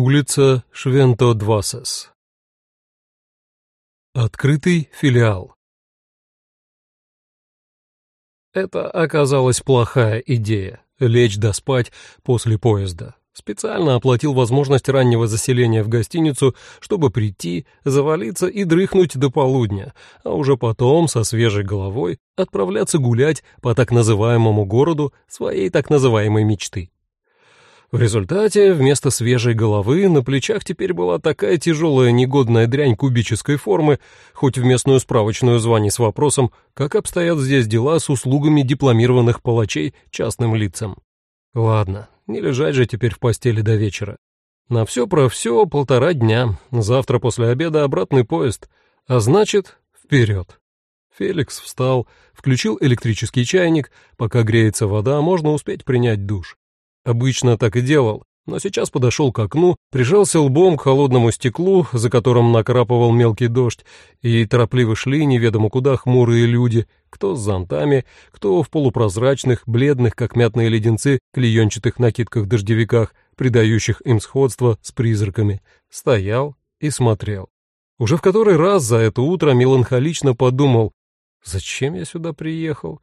Улица Швенто-Двасес. Открытый филиал. Это оказалась плохая идея — лечь да спать после поезда. Специально оплатил возможность раннего заселения в гостиницу, чтобы прийти, завалиться и дрыхнуть до полудня, а уже потом со свежей головой отправляться гулять по так называемому городу своей так называемой мечты. В результате вместо свежей головы на плечах теперь была такая тяжелая негодная дрянь кубической формы, хоть в местную справочную звони с вопросом, как обстоят здесь дела с услугами дипломированных палачей частным лицам. Ладно, не лежать же теперь в постели до вечера. На все про все полтора дня, завтра после обеда обратный поезд, а значит, вперед. Феликс встал, включил электрический чайник, пока греется вода, можно успеть принять душ. Обычно так и делал, но сейчас подошел к окну, прижался лбом к холодному стеклу, за которым накрапывал мелкий дождь, и торопливо шли неведомо куда хмурые люди, кто с зонтами, кто в полупрозрачных, бледных, как мятные леденцы, клеенчатых накидках-дождевиках, придающих им сходство с призраками, стоял и смотрел. Уже в который раз за это утро меланхолично подумал, «Зачем я сюда приехал?»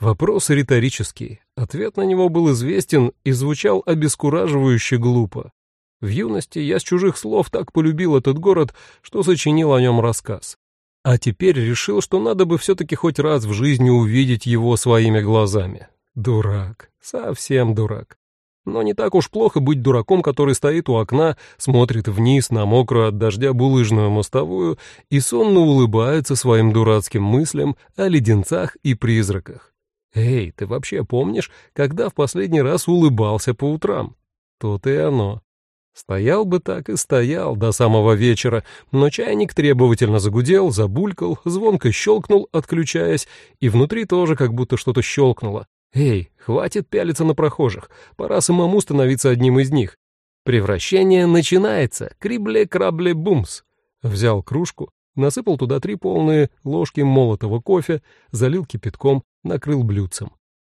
Вопрос риторический. Ответ на него был известен и звучал обескураживающе глупо. В юности я с чужих слов так полюбил этот город, что сочинил о нем рассказ. А теперь решил, что надо бы все-таки хоть раз в жизни увидеть его своими глазами. Дурак, совсем дурак. Но не так уж плохо быть дураком, который стоит у окна, смотрит вниз на мокрую от дождя булыжную мостовую и сонно улыбается своим дурацким мыслям о леденцах и призраках. «Эй, ты вообще помнишь, когда в последний раз улыбался по утрам?» Тут и оно. Стоял бы так и стоял до самого вечера, но чайник требовательно загудел, забулькал, звонко щелкнул, отключаясь, и внутри тоже как будто что-то щелкнуло. «Эй, хватит пялиться на прохожих, пора самому становиться одним из них. Превращение начинается, крибле-крабле-бумс». Взял кружку, насыпал туда три полные ложки молотого кофе, залил кипятком, накрыл блюдцем.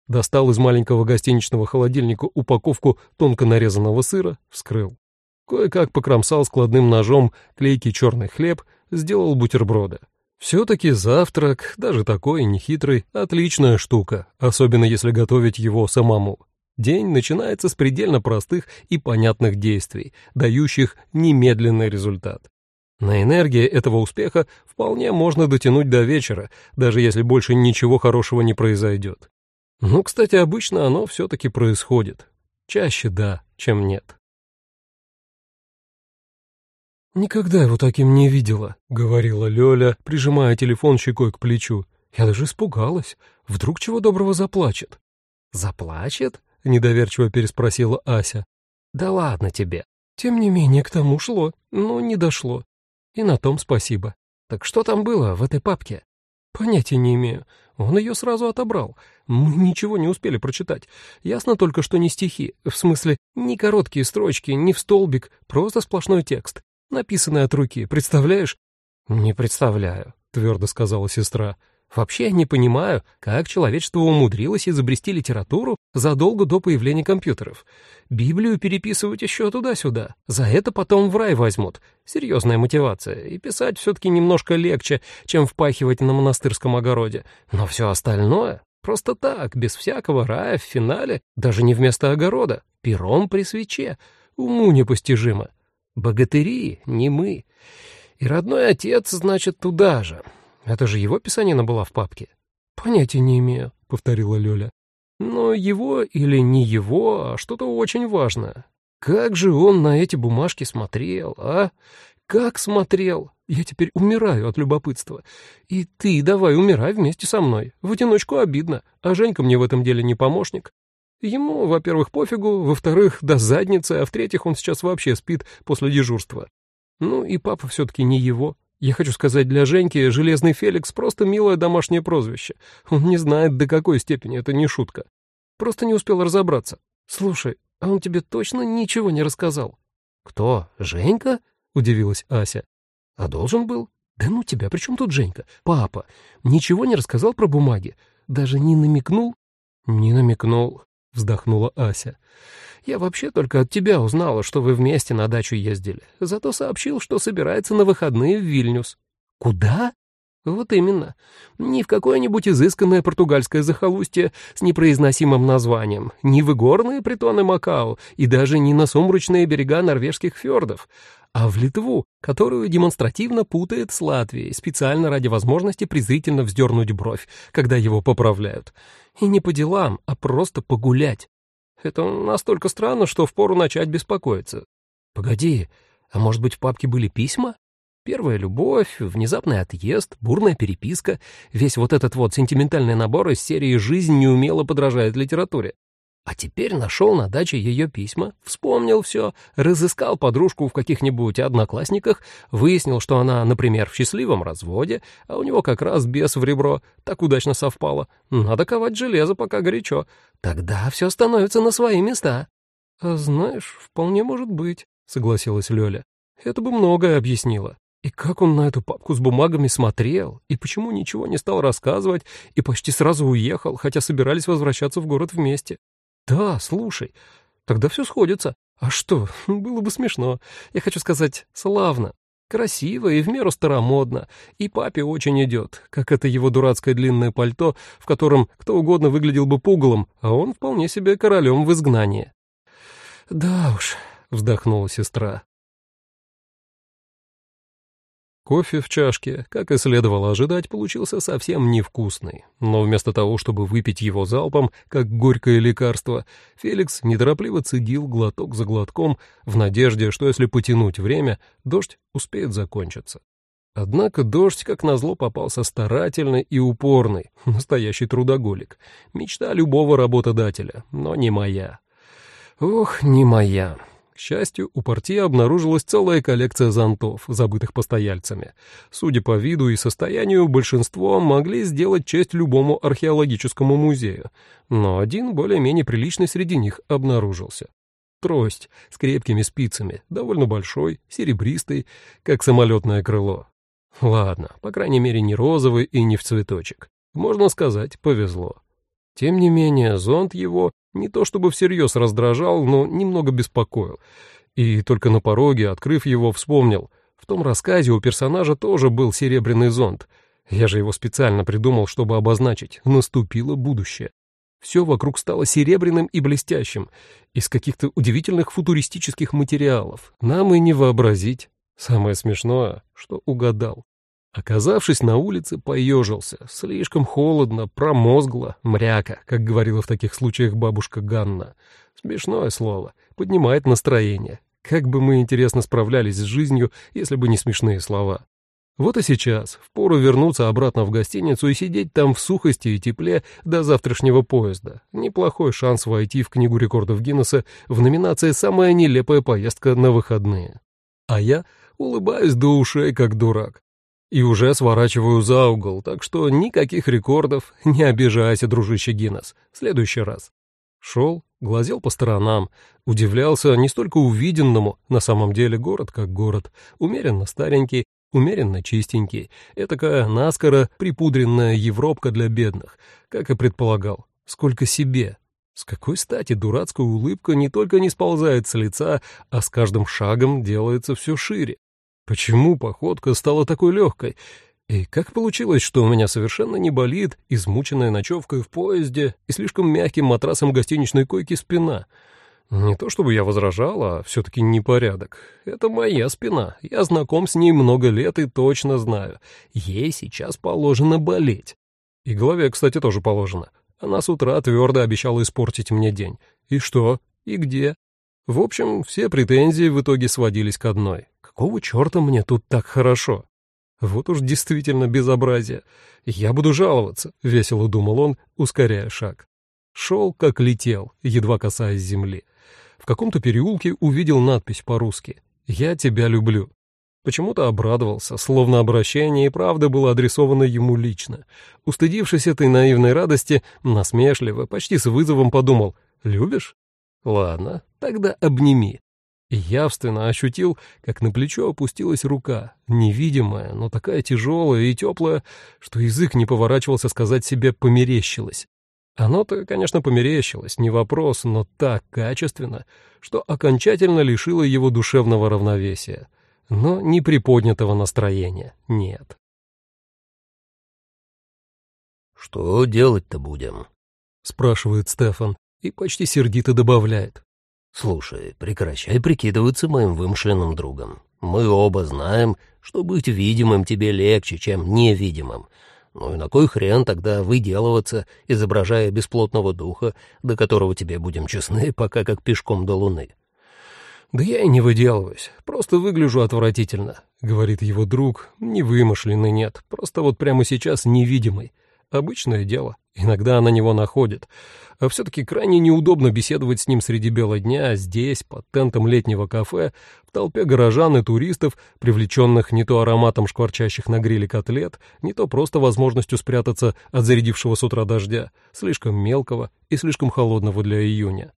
Достал из маленького гостиничного холодильника упаковку тонко нарезанного сыра, вскрыл. Кое-как покромсал складным ножом клейкий черный хлеб, сделал бутерброды. Все-таки завтрак, даже такой нехитрый, отличная штука, особенно если готовить его самому. День начинается с предельно простых и понятных действий, дающих немедленный результат. На энергии этого успеха вполне можно дотянуть до вечера, даже если больше ничего хорошего не произойдет. Ну, кстати, обычно оно все-таки происходит. Чаще да, чем нет. «Никогда его таким не видела», — говорила Лёля, прижимая телефон щекой к плечу. «Я даже испугалась. Вдруг чего доброго заплачет?» «Заплачет?» — недоверчиво переспросила Ася. «Да ладно тебе. Тем не менее, к тому шло, но не дошло. И на том спасибо. Так что там было в этой папке? Понятия не имею. Он ее сразу отобрал. Мы ничего не успели прочитать. Ясно только, что не стихи. В смысле, ни короткие строчки, ни в столбик. Просто сплошной текст. Написанный от руки. Представляешь? Не представляю, твердо сказала сестра. Вообще не понимаю, как человечество умудрилось изобрести литературу задолго до появления компьютеров. Библию переписывать еще туда-сюда. За это потом в рай возьмут. Серьезная мотивация. И писать все-таки немножко легче, чем впахивать на монастырском огороде. Но все остальное просто так, без всякого рая в финале, даже не вместо огорода, пером при свече. Уму непостижимо. Богатыри, не мы. И родной отец, значит, туда же. Это же его писанина была в папке. Понятия не имею, повторила Лёля. Но его или не его, а что-то очень важное. Как же он на эти бумажки смотрел, а? Как смотрел? Я теперь умираю от любопытства. И ты давай умирай вместе со мной. В одиночку обидно, а Женька мне в этом деле не помощник. Ему, во-первых, пофигу, во-вторых, до задницы, а в-третьих, он сейчас вообще спит после дежурства. Ну и папа все-таки не его. Я хочу сказать, для Женьки Железный Феликс просто милое домашнее прозвище. Он не знает, до какой степени это не шутка. Просто не успел разобраться. Слушай, а он тебе точно ничего не рассказал? Кто, Женька? Удивилась Ася. А должен был? Да ну тебя, при чем тут Женька? Папа. Ничего не рассказал про бумаги? Даже не намекнул? Не намекнул. вздохнула Ася. «Я вообще только от тебя узнала, что вы вместе на дачу ездили. Зато сообщил, что собирается на выходные в Вильнюс». «Куда?» «Вот именно. Не в какое-нибудь изысканное португальское захолустье с непроизносимым названием, не в игорные притоны Макао и даже не на сумрачные берега норвежских фьордов, а в Литву, которую демонстративно путает с Латвией, специально ради возможности презрительно вздернуть бровь, когда его поправляют. И не по делам, а просто погулять. Это настолько странно, что впору начать беспокоиться. Погоди, а может быть в папке были письма? Первая любовь, внезапный отъезд, бурная переписка, весь вот этот вот сентиментальный набор из серии «Жизнь неумело подражает литературе». А теперь нашел на даче ее письма, вспомнил все, разыскал подружку в каких-нибудь одноклассниках, выяснил, что она, например, в счастливом разводе, а у него как раз бес в ребро, так удачно совпало. Надо ковать железо, пока горячо. Тогда все становится на свои места. — А знаешь, вполне может быть, — согласилась Лёля. — Это бы многое объяснило. И как он на эту папку с бумагами смотрел, и почему ничего не стал рассказывать, и почти сразу уехал, хотя собирались возвращаться в город вместе. Да, слушай, тогда все сходится. А что, было бы смешно. Я хочу сказать, славно. Красиво и в меру старомодно, и папе очень идет, как это его дурацкое длинное пальто, в котором кто угодно выглядел бы пугалом, а он вполне себе королем в изгнании. «Да уж», — вздохнула сестра, Кофе в чашке, как и следовало ожидать, получился совсем невкусный. Но вместо того, чтобы выпить его залпом, как горькое лекарство, Феликс неторопливо цедил глоток за глотком в надежде, что если потянуть время, дождь успеет закончиться. Однако дождь, как назло, попался старательный и упорный, настоящий трудоголик. Мечта любого работодателя, но не моя. Ох, не моя. К счастью, у партии обнаружилась целая коллекция зонтов, забытых постояльцами. Судя по виду и состоянию, большинство могли сделать честь любому археологическому музею, но один более-менее приличный среди них обнаружился. Трость с крепкими спицами, довольно большой, серебристый, как самолетное крыло. Ладно, по крайней мере, не розовый и не в цветочек. Можно сказать, повезло. Тем не менее, зонт его не то чтобы всерьез раздражал, но немного беспокоил. И только на пороге, открыв его, вспомнил. В том рассказе у персонажа тоже был серебряный зонт. Я же его специально придумал, чтобы обозначить. Наступило будущее. Все вокруг стало серебряным и блестящим, из каких-то удивительных футуристических материалов. Нам и не вообразить. Самое смешное, что угадал. Оказавшись на улице, поежился. Слишком холодно, промозгло, мряка, как говорила в таких случаях бабушка Ганна. Смешное слово, поднимает настроение. Как бы мы, интересно, справлялись с жизнью, если бы не смешные слова. Вот и сейчас, впору вернуться обратно в гостиницу и сидеть там в сухости и тепле до завтрашнего поезда. Неплохой шанс войти в Книгу рекордов Гиннесса в номинации «Самая нелепая поездка на выходные». А я улыбаюсь до ушей, как дурак. И уже сворачиваю за угол, так что никаких рекордов, не обижайся, дружище Гиннес, в следующий раз. Шел, глазел по сторонам, удивлялся не столько увиденному, на самом деле город как город, умеренно старенький, умеренно чистенький, этакая наскоро припудренная Европка для бедных, как и предполагал, сколько себе. С какой стати дурацкая улыбка не только не сползает с лица, а с каждым шагом делается все шире? Почему походка стала такой легкой? И как получилось, что у меня совершенно не болит, измученная ночевкой в поезде и слишком мягким матрасом гостиничной койки спина? Не то чтобы я возражал, а все-таки непорядок. Это моя спина. Я знаком с ней много лет и точно знаю. Ей сейчас положено болеть. И голове, кстати, тоже положено. Она с утра твердо обещала испортить мне день. И что? И где? В общем, все претензии в итоге сводились к одной. Какого черта мне тут так хорошо? Вот уж действительно безобразие. Я буду жаловаться, — весело думал он, ускоряя шаг. Шел, как летел, едва касаясь земли. В каком-то переулке увидел надпись по-русски «Я тебя люблю». Почему-то обрадовался, словно обращение и правда было адресовано ему лично. Устыдившись этой наивной радости, насмешливо, почти с вызовом подумал «Любишь? Ладно, тогда обними» и явственно ощутил, как на плечо опустилась рука, невидимая, но такая тяжелая и теплая, что язык не поворачивался сказать себе «померещилось». Оно-то, конечно, померещилось, не вопрос, но так качественно, что окончательно лишило его душевного равновесия. Но не приподнятого настроения, нет. «Что делать-то будем?» — спрашивает Стефан и почти сердито добавляет. «Слушай, прекращай прикидываться моим вымышленным другом. Мы оба знаем, что быть видимым тебе легче, чем невидимым, ну и на кой хрен тогда выделываться, изображая бесплотного духа, до которого тебе, будем честны, пока как пешком до луны? «Да я и не выделываюсь, просто выгляжу отвратительно», — говорит его друг, не вымышленный нет, просто вот прямо сейчас невидимый. Обычное дело, иногда на него находит. А все-таки крайне неудобно беседовать с ним среди бела дня, здесь, под тентом летнего кафе, в толпе горожан и туристов, привлеченных не то ароматом шкварчащих на гриле котлет, не то просто возможностью спрятаться от зарядившего с утра дождя, слишком мелкого и слишком холодного для июня.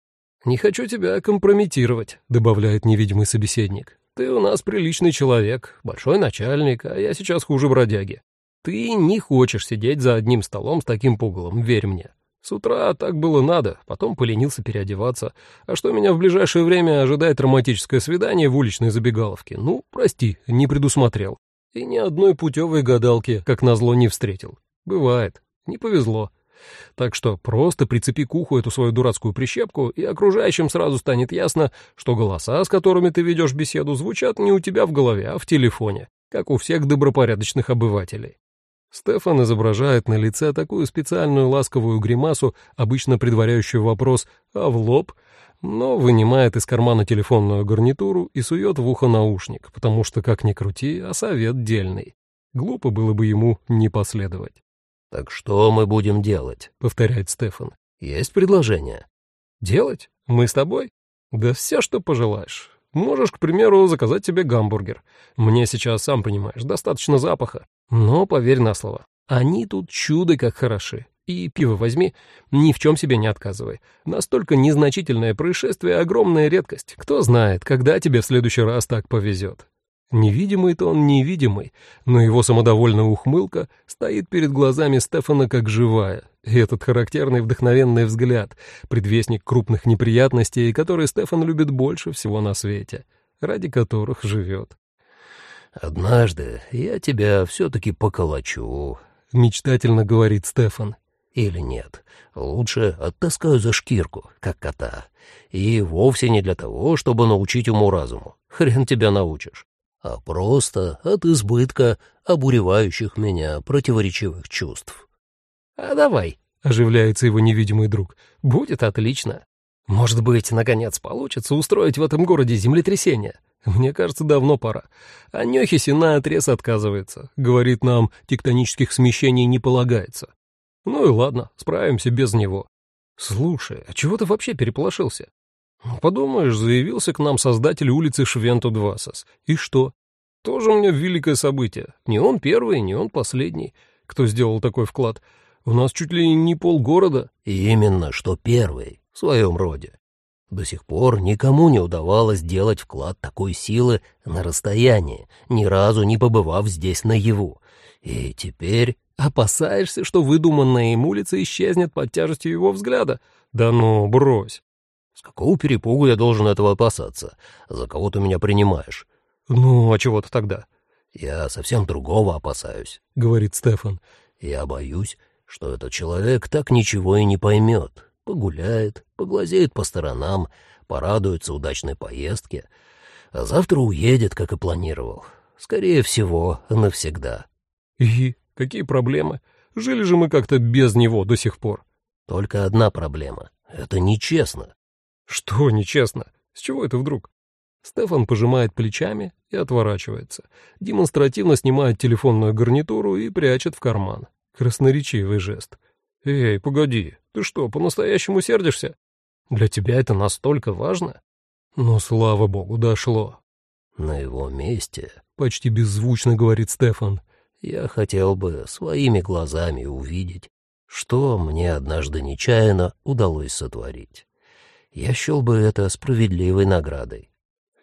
«Не хочу тебя компрометировать», — добавляет невидимый собеседник. «Ты у нас приличный человек, большой начальник, а я сейчас хуже бродяги. Ты не хочешь сидеть за одним столом с таким пугалом, верь мне. С утра так было надо, потом поленился переодеваться. А что меня в ближайшее время ожидает романтическое свидание в уличной забегаловке? Ну, прости, не предусмотрел. И ни одной путевой гадалки, как назло, не встретил. Бывает. Не повезло. Так что просто прицепи к уху эту свою дурацкую прищепку, и окружающим сразу станет ясно, что голоса, с которыми ты ведешь беседу, звучат не у тебя в голове, а в телефоне, как у всех добропорядочных обывателей. Стефан изображает на лице такую специальную ласковую гримасу, обычно предваряющую вопрос «а в лоб?», но вынимает из кармана телефонную гарнитуру и сует в ухо наушник, потому что, как ни крути, а совет дельный. Глупо было бы ему не последовать. «Так что мы будем делать?» — повторяет Стефан. «Есть предложение?» «Делать? Мы с тобой? Да все, что пожелаешь. Можешь, к примеру, заказать себе гамбургер. Мне сейчас, сам понимаешь, достаточно запаха. Но поверь на слово, они тут чудо как хороши. И пиво возьми, ни в чем себе не отказывай. Настолько незначительное происшествие — огромная редкость. Кто знает, когда тебе в следующий раз так повезет. Невидимый-то он невидимый, но его самодовольная ухмылка стоит перед глазами Стефана как живая. И этот характерный вдохновенный взгляд, предвестник крупных неприятностей, которые Стефан любит больше всего на свете, ради которых живет. «Однажды я тебя все-таки поколочу», — мечтательно говорит Стефан. «Или нет, лучше оттаскаю за шкирку, как кота. И вовсе не для того, чтобы научить уму-разуму. Хрен тебя научишь а просто от избытка обуревающих меня противоречивых чувств. «А давай», — оживляется его невидимый друг, — «будет отлично. Может быть, наконец получится устроить в этом городе землетрясение. Мне кажется, давно пора. А Нёхисин наотрез отказывается. Говорит нам, тектонических смещений не полагается. Ну и ладно, справимся без него. Слушай, а чего ты вообще переполошился? Подумаешь, заявился к нам создатель улицы Швенту-Двасос. И что? Тоже у меня великое событие. Не он первый, не он последний, кто сделал такой вклад. У нас чуть ли не полгорода. Именно что первый в своем роде. До сих пор никому не удавалось сделать вклад такой силы на расстоянии, ни разу не побывав здесь наяву. И теперь опасаешься, что выдуманная им улица исчезнет под тяжестью его взгляда? Да ну, брось. С какого перепугу я должен этого опасаться? За кого ты меня принимаешь? Ну, а чего ты тогда? Я совсем другого опасаюсь, говорит Стефан. Я боюсь, что этот человек так ничего и не поймет. Погуляет, поглазеет по сторонам, порадуется удачной поездке, а завтра уедет, как и планировал. Скорее всего, навсегда. И какие проблемы? Жили же мы как-то без него до сих пор. Только одна проблема. Это нечестно. Что нечестно? С чего это вдруг? Стефан пожимает плечами и отворачивается. Демонстративно снимает телефонную гарнитуру и прячет в карман. Красноречивый жест. «Эй, погоди, ты что, по-настоящему сердишься? Для тебя это настолько важно?» Но, слава богу, дошло. «На его месте», — почти беззвучно говорит Стефан, — «я хотел бы своими глазами увидеть, что мне однажды нечаянно удалось сотворить» я счел бы это справедливой наградой.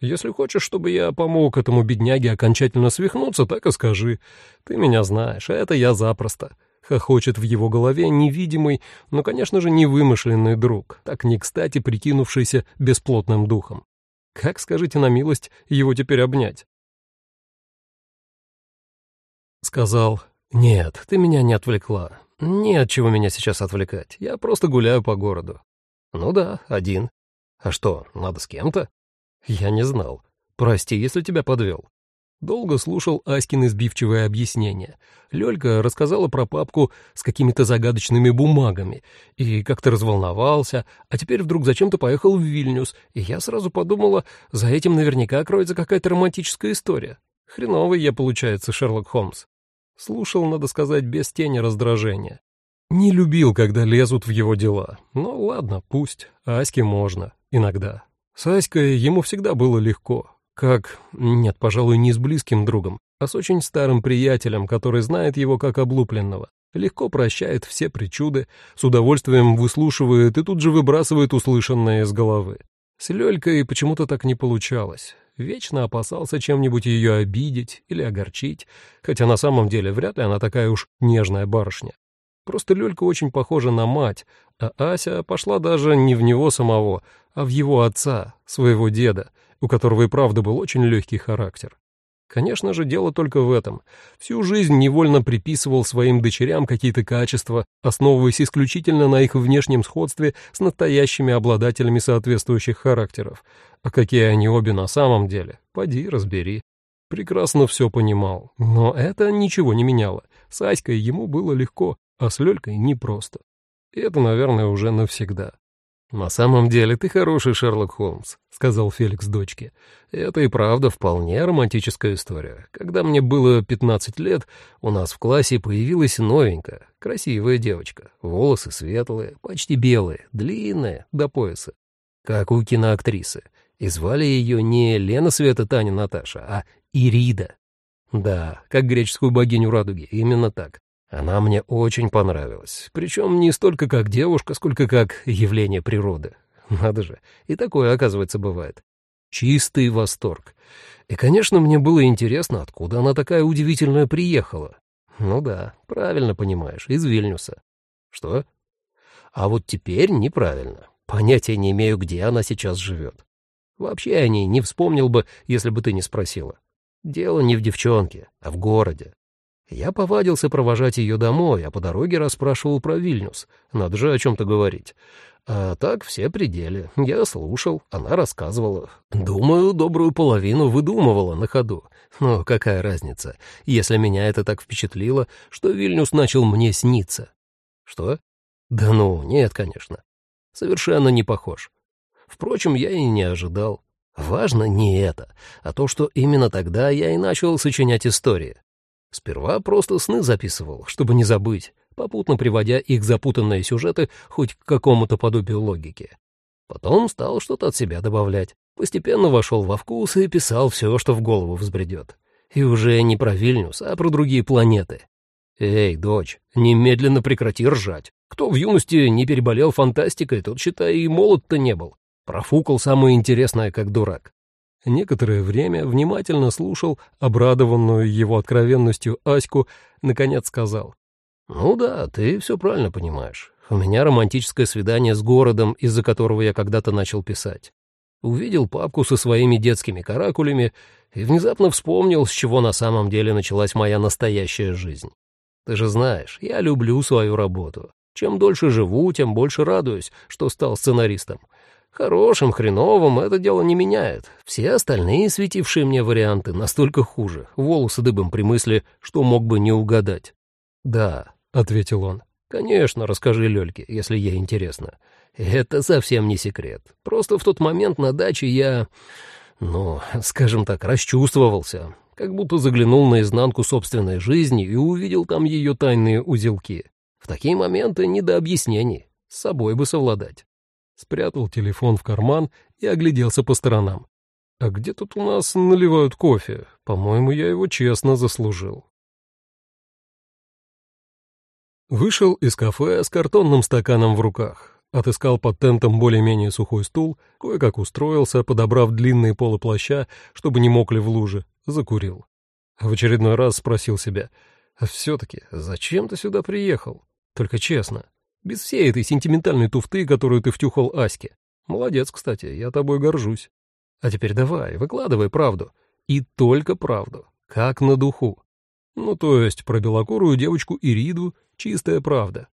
Если хочешь, чтобы я помог этому бедняге окончательно свихнуться, так и скажи. Ты меня знаешь, а это я запросто. Хохочет в его голове невидимый, но, конечно же, не вымышленный друг, так не кстати прикинувшийся бесплотным духом. Как, скажите на милость, его теперь обнять? Сказал, «Нет, ты меня не отвлекла. Нет чего меня сейчас отвлекать. Я просто гуляю по городу». «Ну да, один. А что, надо с кем-то?» «Я не знал. Прости, если тебя подвел. Долго слушал Аськины сбивчивое объяснение. Лёлька рассказала про папку с какими-то загадочными бумагами и как-то разволновался, а теперь вдруг зачем-то поехал в Вильнюс, и я сразу подумала, за этим наверняка кроется какая-то романтическая история. Хреновый я, получается, Шерлок Холмс. Слушал, надо сказать, без тени раздражения. Не любил, когда лезут в его дела. Ну ладно, пусть. Аське можно. Иногда. С Аськой ему всегда было легко. Как... Нет, пожалуй, не с близким другом, а с очень старым приятелем, который знает его как облупленного. Легко прощает все причуды, с удовольствием выслушивает и тут же выбрасывает услышанное из головы. С Лёлькой почему-то так не получалось. Вечно опасался чем-нибудь ее обидеть или огорчить, хотя на самом деле вряд ли она такая уж нежная барышня. Просто Лёлька очень похожа на мать, а Ася пошла даже не в него самого, а в его отца, своего деда, у которого и правда был очень легкий характер. Конечно же, дело только в этом. Всю жизнь невольно приписывал своим дочерям какие-то качества, основываясь исключительно на их внешнем сходстве с настоящими обладателями соответствующих характеров. А какие они обе на самом деле, поди разбери. Прекрасно все понимал, но это ничего не меняло. С Аськой ему было легко, а с Лёлькой непросто. И это, наверное, уже навсегда. «На самом деле ты хороший Шерлок Холмс», — сказал Феликс дочке. «Это и правда вполне романтическая история. Когда мне было 15 лет, у нас в классе появилась новенькая, красивая девочка. Волосы светлые, почти белые, длинные, до пояса. Как у киноактрисы. И звали ее не Лена Света Таня Наташа, а Ирида. Да, как греческую богиню радуги, именно так. Она мне очень понравилась, причем не столько как девушка, сколько как явление природы. Надо же, и такое, оказывается, бывает. Чистый восторг. И, конечно, мне было интересно, откуда она такая удивительная приехала. Ну да, правильно понимаешь, из Вильнюса. Что? А вот теперь неправильно. Понятия не имею, где она сейчас живет. Вообще о ней не вспомнил бы, если бы ты не спросила. Дело не в девчонке, а в городе. Я повадился провожать ее домой, а по дороге расспрашивал про Вильнюс. Надо же о чем-то говорить. А так все пределы. Я слушал, она рассказывала. Думаю, добрую половину выдумывала на ходу. Но какая разница, если меня это так впечатлило, что Вильнюс начал мне сниться? Что? Да ну, нет, конечно. Совершенно не похож. Впрочем, я и не ожидал. Важно не это, а то, что именно тогда я и начал сочинять истории. Сперва просто сны записывал, чтобы не забыть, попутно приводя их запутанные сюжеты хоть к какому-то подобию логики. Потом стал что-то от себя добавлять. Постепенно вошел во вкус и писал все, что в голову взбредет. И уже не про Вильнюс, а про другие планеты. «Эй, дочь, немедленно прекрати ржать. Кто в юности не переболел фантастикой, тот, считай, и молод-то не был. Профукал самое интересное, как дурак. Некоторое время внимательно слушал обрадованную его откровенностью Аську, наконец сказал. «Ну да, ты все правильно понимаешь. У меня романтическое свидание с городом, из-за которого я когда-то начал писать. Увидел папку со своими детскими каракулями и внезапно вспомнил, с чего на самом деле началась моя настоящая жизнь. Ты же знаешь, я люблю свою работу. Чем дольше живу, тем больше радуюсь, что стал сценаристом. Хорошим, хреновым это дело не меняет. Все остальные светившие мне варианты настолько хуже, волосы дыбом при мысли, что мог бы не угадать. «Да», — ответил он, — «конечно, расскажи Лёльке, если ей интересно. Это совсем не секрет. Просто в тот момент на даче я, ну, скажем так, расчувствовался, как будто заглянул наизнанку собственной жизни и увидел там ее тайные узелки. В такие моменты не до объяснений, с собой бы совладать спрятал телефон в карман и огляделся по сторонам. «А где тут у нас наливают кофе? По-моему, я его честно заслужил». Вышел из кафе с картонным стаканом в руках. Отыскал под тентом более-менее сухой стул, кое-как устроился, подобрав длинные полы плаща, чтобы не мокли в луже, закурил. В очередной раз спросил себя, А все-таки зачем ты сюда приехал? Только честно, без всей этой сентиментальной туфты, которую ты втюхал Аське. Молодец, кстати, я тобой горжусь. А теперь давай, выкладывай правду. И только правду, как на духу. Ну, то есть про белокурую девочку Ириду чистая правда.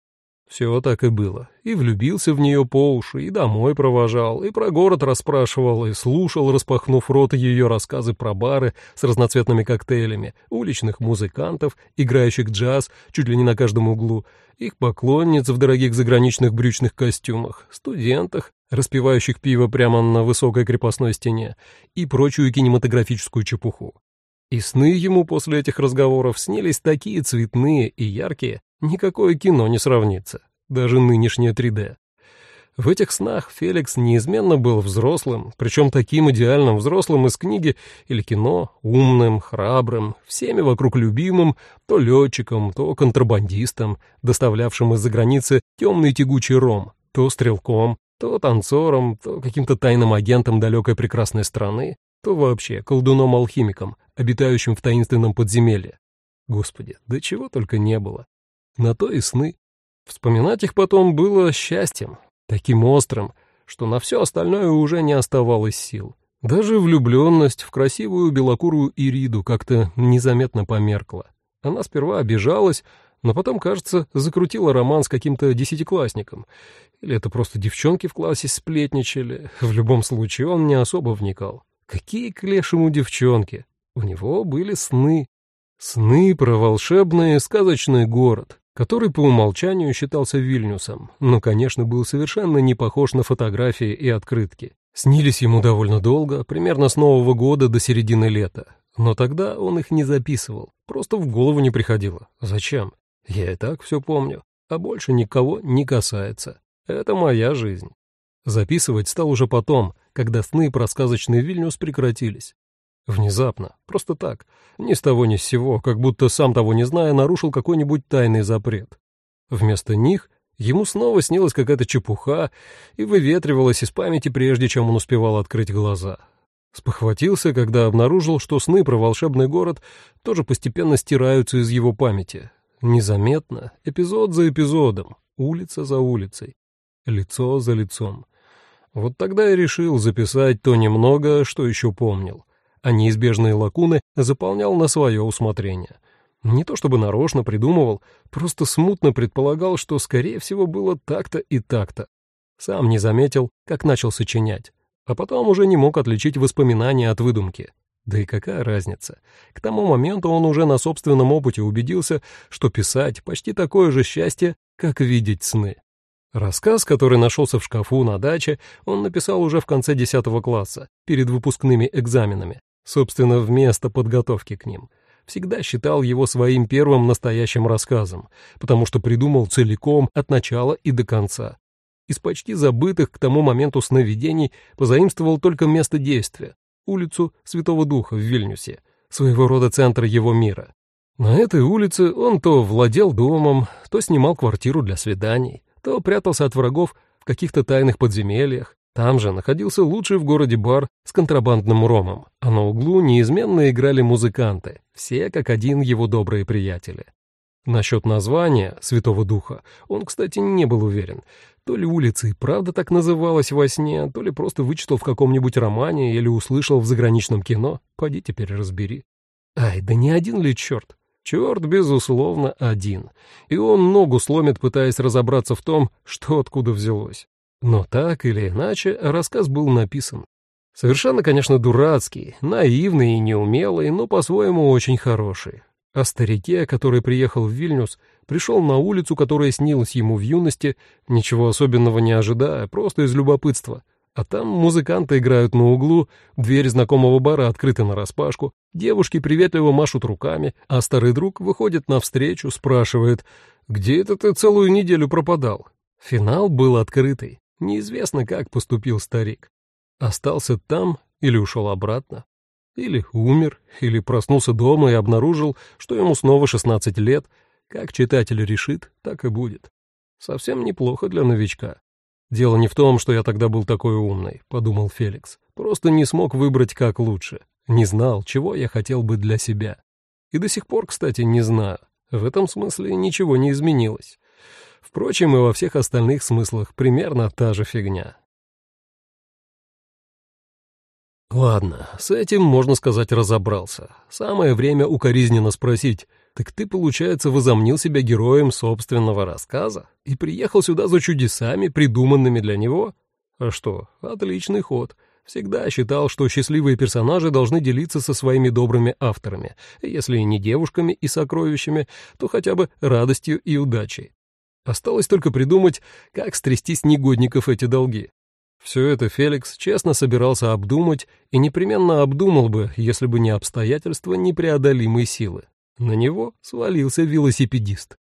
Все так и было. И влюбился в нее по уши, и домой провожал, и про город расспрашивал, и слушал, распахнув рот ее рассказы про бары с разноцветными коктейлями, уличных музыкантов, играющих джаз чуть ли не на каждом углу, их поклонниц в дорогих заграничных брючных костюмах, студентах, распивающих пиво прямо на высокой крепостной стене, и прочую кинематографическую чепуху. И сны ему после этих разговоров снились такие цветные и яркие, никакое кино не сравнится, даже нынешнее 3D. В этих снах Феликс неизменно был взрослым, причем таким идеальным взрослым из книги или кино, умным, храбрым, всеми вокруг любимым, то летчиком, то контрабандистом, доставлявшим из-за границы темный тягучий ром, то стрелком, то танцором, то каким-то тайным агентом далекой прекрасной страны, то вообще колдуном-алхимиком, обитающим в таинственном подземелье. Господи, да чего только не было. На то и сны. Вспоминать их потом было счастьем, таким острым, что на все остальное уже не оставалось сил. Даже влюбленность в красивую белокурую Ириду как-то незаметно померкла. Она сперва обижалась, но потом, кажется, закрутила роман с каким-то десятиклассником. Или это просто девчонки в классе сплетничали. В любом случае, он не особо вникал. Какие к лешему девчонки? У него были сны. Сны про волшебный сказочный город, который по умолчанию считался Вильнюсом, но, конечно, был совершенно не похож на фотографии и открытки. Снились ему довольно долго, примерно с Нового года до середины лета. Но тогда он их не записывал, просто в голову не приходило. Зачем? Я и так все помню, а больше никого не касается. Это моя жизнь. Записывать стал уже потом, когда сны про сказочный Вильнюс прекратились. Внезапно, просто так, ни с того ни с сего, как будто сам того не зная, нарушил какой-нибудь тайный запрет. Вместо них ему снова снилась какая-то чепуха и выветривалась из памяти, прежде чем он успевал открыть глаза. Спохватился, когда обнаружил, что сны про волшебный город тоже постепенно стираются из его памяти. Незаметно, эпизод за эпизодом, улица за улицей, лицо за лицом. Вот тогда я решил записать то немного, что еще помнил а неизбежные лакуны заполнял на свое усмотрение. Не то чтобы нарочно придумывал, просто смутно предполагал, что, скорее всего, было так-то и так-то. Сам не заметил, как начал сочинять, а потом уже не мог отличить воспоминания от выдумки. Да и какая разница? К тому моменту он уже на собственном опыте убедился, что писать почти такое же счастье, как видеть сны. Рассказ, который нашелся в шкафу на даче, он написал уже в конце 10 класса, перед выпускными экзаменами собственно, вместо подготовки к ним. Всегда считал его своим первым настоящим рассказом, потому что придумал целиком от начала и до конца. Из почти забытых к тому моменту сновидений позаимствовал только место действия — улицу Святого Духа в Вильнюсе, своего рода центр его мира. На этой улице он то владел домом, то снимал квартиру для свиданий, то прятался от врагов в каких-то тайных подземельях, там же находился лучший в городе бар с контрабандным ромом, а на углу неизменно играли музыканты, все как один его добрые приятели. Насчет названия «Святого Духа» он, кстати, не был уверен. То ли улица и правда так называлась во сне, то ли просто вычитал в каком-нибудь романе или услышал в заграничном кино. Пойди теперь разбери. Ай, да не один ли черт? Черт, безусловно, один. И он ногу сломит, пытаясь разобраться в том, что откуда взялось. Но так или иначе, рассказ был написан. Совершенно, конечно, дурацкий, наивный и неумелый, но по-своему очень хороший. О старике, который приехал в Вильнюс, пришел на улицу, которая снилась ему в юности, ничего особенного не ожидая, просто из любопытства. А там музыканты играют на углу, дверь знакомого бара открыта нараспашку, девушки приветливо машут руками, а старый друг выходит навстречу, спрашивает, «Где это ты целую неделю пропадал?» Финал был открытый. Неизвестно, как поступил старик. Остался там или ушел обратно. Или умер, или проснулся дома и обнаружил, что ему снова 16 лет. Как читатель решит, так и будет. Совсем неплохо для новичка. «Дело не в том, что я тогда был такой умный», — подумал Феликс. «Просто не смог выбрать как лучше. Не знал, чего я хотел бы для себя. И до сих пор, кстати, не знаю. В этом смысле ничего не изменилось. Впрочем, и во всех остальных смыслах примерно та же фигня. Ладно, с этим, можно сказать, разобрался. Самое время укоризненно спросить, так ты, получается, возомнил себя героем собственного рассказа и приехал сюда за чудесами, придуманными для него? А что, отличный ход. Всегда считал, что счастливые персонажи должны делиться со своими добрыми авторами, если не девушками и сокровищами, то хотя бы радостью и удачей. Осталось только придумать, как стрясти с негодников эти долги. Все это Феликс честно собирался обдумать и непременно обдумал бы, если бы не обстоятельства непреодолимой силы. На него свалился велосипедист.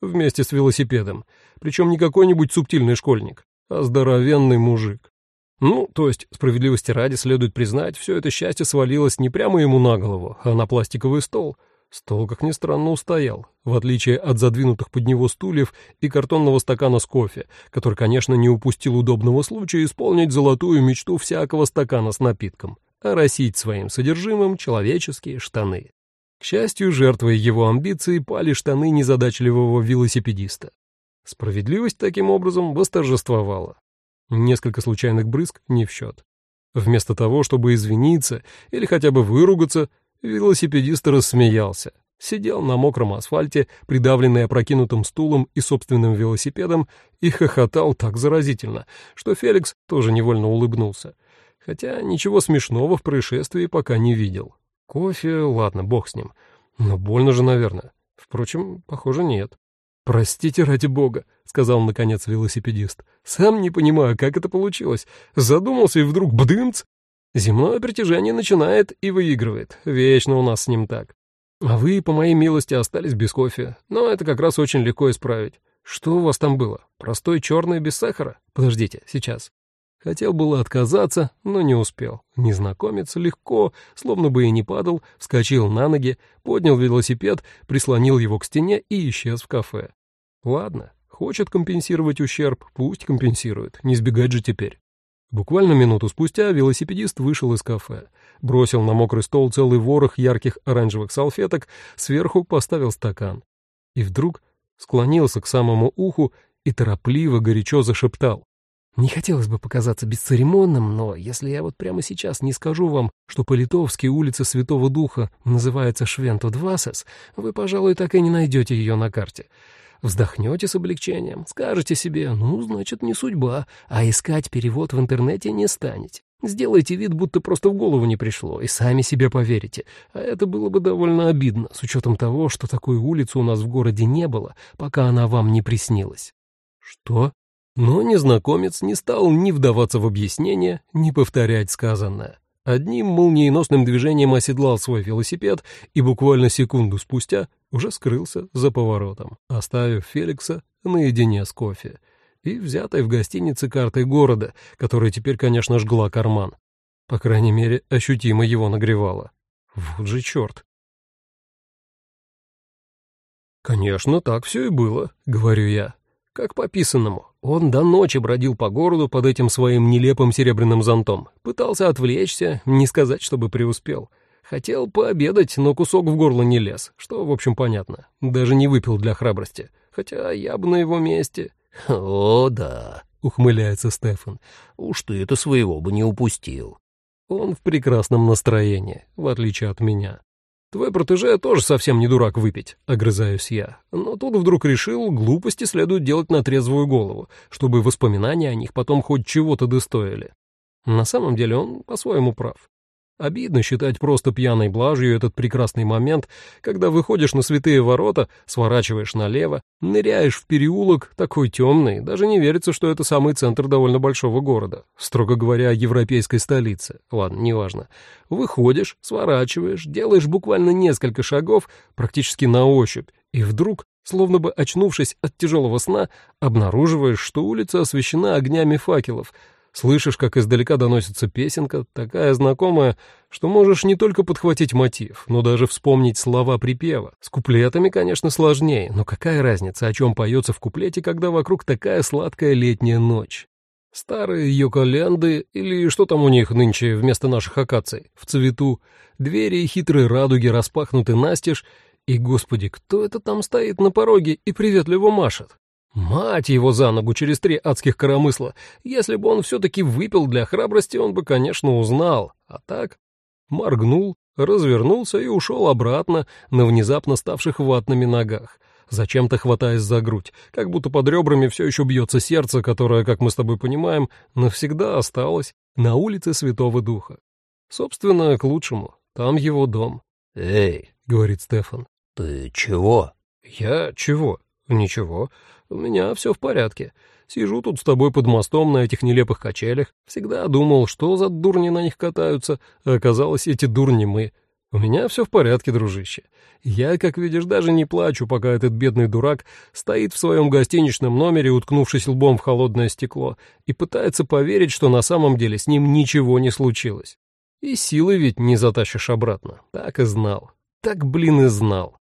Вместе с велосипедом. Причем не какой-нибудь субтильный школьник, а здоровенный мужик. Ну, то есть, справедливости ради следует признать, все это счастье свалилось не прямо ему на голову, а на пластиковый стол. Стол, как ни странно, устоял, в отличие от задвинутых под него стульев и картонного стакана с кофе, который, конечно, не упустил удобного случая исполнить золотую мечту всякого стакана с напитком — оросить своим содержимым человеческие штаны. К счастью, жертвой его амбиций пали штаны незадачливого велосипедиста. Справедливость таким образом восторжествовала. Несколько случайных брызг не в счет. Вместо того, чтобы извиниться или хотя бы выругаться, велосипедист рассмеялся. Сидел на мокром асфальте, придавленный опрокинутым стулом и собственным велосипедом, и хохотал так заразительно, что Феликс тоже невольно улыбнулся. Хотя ничего смешного в происшествии пока не видел. Кофе, ладно, бог с ним. Но больно же, наверное. Впрочем, похоже, нет. «Простите, ради бога», — сказал наконец велосипедист. «Сам не понимаю, как это получилось. Задумался и вдруг бдымц!» Земное притяжение начинает и выигрывает. Вечно у нас с ним так. А вы, по моей милости, остались без кофе. Но это как раз очень легко исправить. Что у вас там было? Простой черный без сахара? Подождите, сейчас. Хотел было отказаться, но не успел. Незнакомец легко, словно бы и не падал, вскочил на ноги, поднял велосипед, прислонил его к стене и исчез в кафе. Ладно, хочет компенсировать ущерб, пусть компенсирует, не сбегать же теперь. Буквально минуту спустя велосипедист вышел из кафе, бросил на мокрый стол целый ворох ярких оранжевых салфеток, сверху поставил стакан. И вдруг склонился к самому уху и торопливо горячо зашептал. Не хотелось бы показаться бесцеремонным, но если я вот прямо сейчас не скажу вам, что по-литовски улица Святого Духа называется Швенто-Двасес, вы, пожалуй, так и не найдете ее на карте. Вздохнете с облегчением, скажете себе, ну, значит, не судьба, а искать перевод в интернете не станете. Сделайте вид, будто просто в голову не пришло, и сами себе поверите. А это было бы довольно обидно, с учетом того, что такой улицы у нас в городе не было, пока она вам не приснилась. Что? Но незнакомец не стал ни вдаваться в объяснение, ни повторять сказанное. Одним молниеносным движением оседлал свой велосипед и буквально секунду спустя уже скрылся за поворотом, оставив Феликса наедине с кофе и взятой в гостинице картой города, которая теперь, конечно, жгла карман. По крайней мере, ощутимо его нагревала. Вот же черт! «Конечно, так все и было», — говорю я. Как по писанному. Он до ночи бродил по городу под этим своим нелепым серебряным зонтом. Пытался отвлечься, не сказать, чтобы преуспел. Хотел пообедать, но кусок в горло не лез, что, в общем, понятно. Даже не выпил для храбрости. Хотя я бы на его месте... «О, да», — ухмыляется Стефан. «Уж ты это своего бы не упустил». Он в прекрасном настроении, в отличие от меня. Твой протеже тоже совсем не дурак выпить, огрызаюсь я. Но тут вдруг решил, глупости следует делать на трезвую голову, чтобы воспоминания о них потом хоть чего-то достоили. На самом деле он по-своему прав. Обидно считать просто пьяной блажью этот прекрасный момент, когда выходишь на святые ворота, сворачиваешь налево, ныряешь в переулок, такой темный, даже не верится, что это самый центр довольно большого города, строго говоря, европейской столицы. Ладно, неважно. Выходишь, сворачиваешь, делаешь буквально несколько шагов, практически на ощупь, и вдруг, словно бы очнувшись от тяжелого сна, обнаруживаешь, что улица освещена огнями факелов — Слышишь, как издалека доносится песенка, такая знакомая, что можешь не только подхватить мотив, но даже вспомнить слова припева. С куплетами, конечно, сложнее, но какая разница, о чем поется в куплете, когда вокруг такая сладкая летняя ночь? Старые йоколенды, или что там у них нынче вместо наших акаций, в цвету, двери и хитрые радуги распахнуты настежь, И, господи, кто это там стоит на пороге и приветливо машет? Мать его за ногу через три адских коромысла. Если бы он все-таки выпил для храбрости, он бы, конечно, узнал. А так моргнул, развернулся и ушел обратно на внезапно ставших ватными ногах, зачем-то хватаясь за грудь, как будто под ребрами все еще бьется сердце, которое, как мы с тобой понимаем, навсегда осталось на улице Святого Духа. Собственно, к лучшему. Там его дом. «Эй», — говорит Стефан. «Ты чего?» «Я чего? Ничего. У меня все в порядке. Сижу тут с тобой под мостом на этих нелепых качелях. Всегда думал, что за дурни на них катаются, а оказалось, эти дурни мы. У меня все в порядке, дружище. Я, как видишь, даже не плачу, пока этот бедный дурак стоит в своем гостиничном номере, уткнувшись лбом в холодное стекло, и пытается поверить, что на самом деле с ним ничего не случилось. И силы ведь не затащишь обратно. Так и знал. Так, блин, и знал.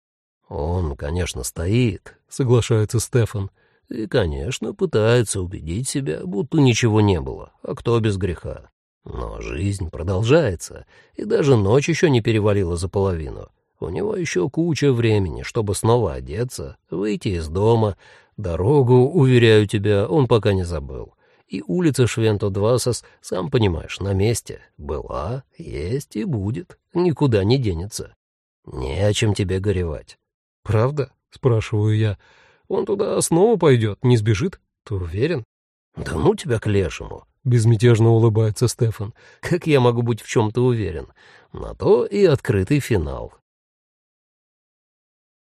«Он, конечно, стоит», — соглашается Стефан. «И, конечно, пытается убедить себя, будто ничего не было, а кто без греха. Но жизнь продолжается, и даже ночь еще не перевалила за половину. У него еще куча времени, чтобы снова одеться, выйти из дома. Дорогу, уверяю тебя, он пока не забыл. И улица Швенто-Двасос, сам понимаешь, на месте. Была, есть и будет. Никуда не денется. Не о чем тебе горевать. «Правда?» — спрашиваю я. «Он туда снова пойдет, не сбежит? Ты уверен?» «Да ну тебя к лешему!» — безмятежно улыбается Стефан. «Как я могу быть в чем-то уверен? На то и открытый финал.